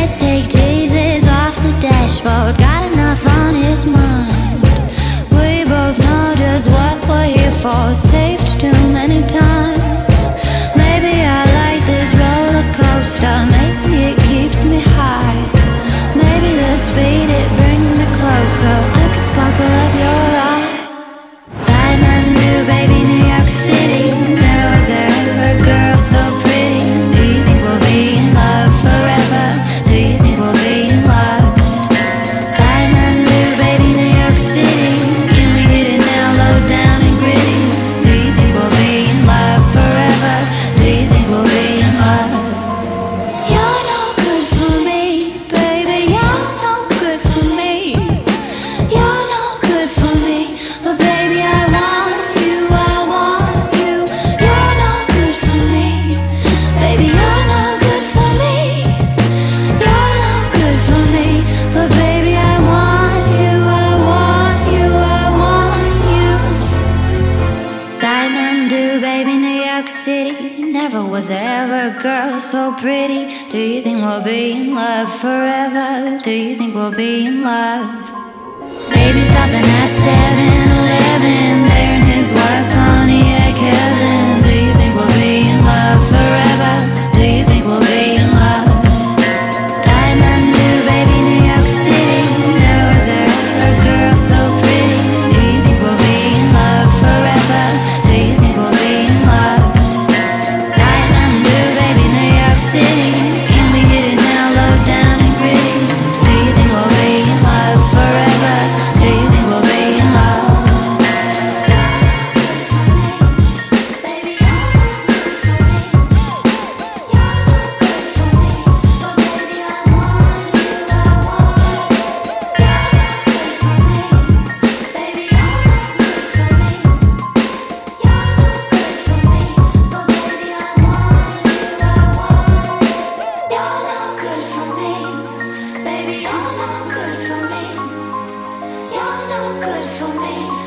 Let's take Jesus off the dashboard. Got enough on his mind. We both know just what we're here for. Say York City. Never was ever a girl so pretty. Do you think we'll be in love forever? Do you think we'll be in love? Baby, stopping at 7 Eleven, there in his work. good for me.